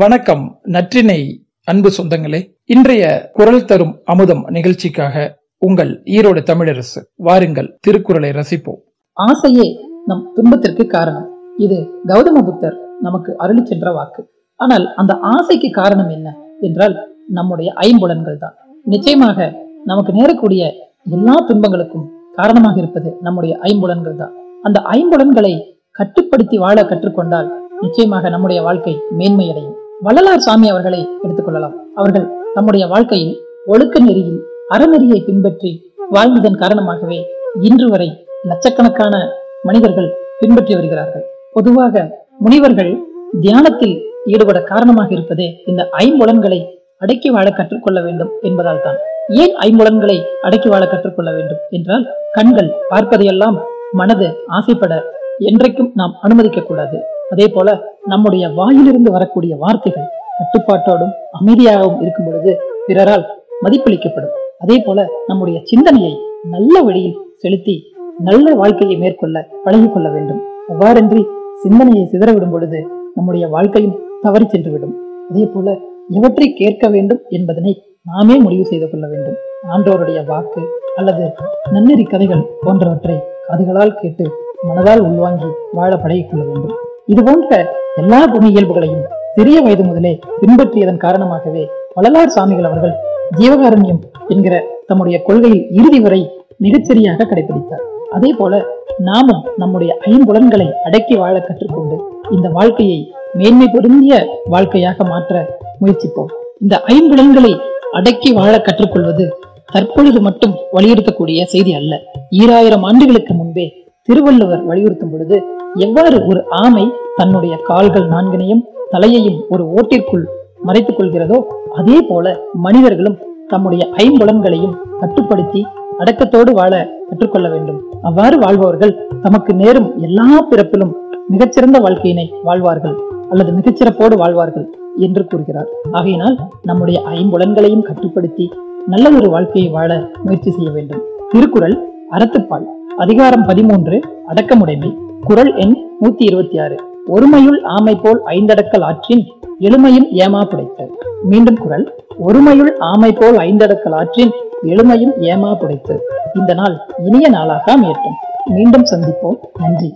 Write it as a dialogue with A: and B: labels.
A: வணக்கம் நற்றினை அன்பு சொந்தங்களே. இன்றைய குரல் தரும் அமுதம் நிகழ்ச்சிக்காக உங்கள் ஈரோடு தமிழரசு வாருங்கள் திருக்குறளை ரசிப்போம்.
B: ஆசையே நம் துன்பத்திற்கு காரணம். இது கௌதம புத்தர் நமக்கு அருளி சென்ற வாக்கு. ஆனால் அந்த ஆசைக்கு காரணம் என்ன என்றால் நம்முடைய ஐம்புலன்கள் தான். நிச்சயமாக நமக்கு நேரக்கூடிய எல்லா துன்பங்களுக்கும் காரணமாக இருப்பது நம்முடைய ஐம்புலன்கள் தான். அந்த ஐம்புலன்களை கட்டுப்படுத்தி வாழ கற்றுக்கொண்டால் நிச்சயமாக நம்முடைய வாழ்க்கை மேன்மையடையும். வள்ளலார் சாமி அவர்களை எடுத்துக்கொள்ளலாம். அவர்கள் நம்முடைய வாழ்க்கையில் ஒழுக்க நெறியில் அறநெறியை பின்பற்றி வாழ்ந்ததன் காரணமாகவே இன்று வரை லட்சக்கணக்கான மனிதர்கள் பின்பற்றி வருகிறார்கள். பொதுவாக முனிவர்கள் தியானத்தில் ஈடுபட காரணமாக இருப்பதே இந்த ஐம்புலன்களை அடக்கி வாழ கற்றுக்கொள்ள வேண்டும் என்பதால் தான் ஏன் ஐம்புலன்களை அடக்கி வாழ கற்றுக்கொள்ள வேண்டும் என்றால் கண்கள் பார்ப்பதையெல்லாம் மனது ஆசைப்பட என்றைக்கும் நாம் அனுமதிக்க கூடாது அதே போல நம்முடைய வாயிலிருந்து வரக்கூடிய வார்த்தைகள் கட்டுப்பாட்டோடும் அமைதியாகவும் இருக்கும் பொழுது பிறரால் மதிப்பளிக்கப்படும். அதே போல நம்முடைய சிந்தனையை நல்ல வழியில் செலுத்தி நல்ல வாழ்க்கையை மேற்கொள்ள பழகி கொள்ள வேண்டும். அவ்வாறின்றி சிந்தனையை சிதறவிடும் பொழுது நம்முடைய வாழ்க்கையும் தவறி சென்றுவிடும். அதே போல எவற்றை கேட்க வேண்டும் என்பதனை நாமே முடிவு செய்து கொள்ள வேண்டும். ஆண்டோருடைய வாக்கு அல்லது நன்னெறி கதைகள் போன்றவற்றை கதைகளால் கேட்டு மனதால் உள்வாங்கி வாழ பழகிக் கொள்ள வேண்டும். இது போன்ற எல்லா குண இயல்புகளையும் சிறிய வயது முதலே பின்பற்றியதன் காரணமாகவே வள்ளலார் சாமிகள் அவர்கள் ஜீவகாரண்யம் என்கிற தம்முடைய கொள்கையில் இறுதி வரை மிகச்சரியாக கடைபிடித்தார் அதே போல நாமும் நம்முடைய ஐம்புலன்களை அடக்கி வாழ கற்றுக்கொண்டு இந்த வாழ்க்கையை மேன்மை பொருந்திய வாழ்க்கையாக மாற்ற முயற்சிப்போம். இந்த ஐம்புலன்களை அடக்கி வாழ கற்றுக்கொள்வது தற்பொழுது மட்டும் வலியுறுத்தக்கூடிய செய்தி அல்ல. ஈராயிரம் ஆண்டுகளுக்கு முன்பே திருவள்ளுவர் வலியுறுத்தும் பொழுது எவ்வாறு ஒரு ஆமை தன்னுடைய கால்கள் நான்கினையும் தலையையும் ஒரு ஓட்டிற்குள் மறைத்துக் கொள்கிறதோ அதே போல மனிதர்களும் தம்முடைய ஐம்புலன்களையும் கட்டுப்படுத்தி அடக்கத்தோடு வாழ கற்றுக்கொள்ள வேண்டும். அவ்வாறு வாழ்பவர்கள் தமக்கு நேரும் எல்லா பிறப்பிலும் மிகச்சிறந்த வாழ்க்கையினை வாழ்வார்கள் அல்லது மிகச்சிறப்போடு வாழ்வார்கள் என்று கூறுகிறார். ஆகையினால் நம்முடைய ஐம்புலன்களையும் கட்டுப்படுத்தி நல்ல ஒரு வாழ்க்கையை வாழ முயற்சி செய்ய வேண்டும். திருக்குறள் அறத்துப்பால் அதிகாரம் பதிமூன்று அடக்கமுடைமை. குரல் எண் நூத்தி இருபத்தி ஆறு. ஒருமையுள் ஆமை போல் ஐந்தடக்கல் ஆற்றின் எளிமையும் ஏமா புடைத்து மீண்டும் குரல் ஒருமையுள் ஆமை போல் ஐந்தடக்கல் ஆற்றின் எளிமையும் ஏமா புடைத்து இந்த நாள் இனிய நாளாக அமையட்டும். மீண்டும் சந்திப்போம். நன்றி.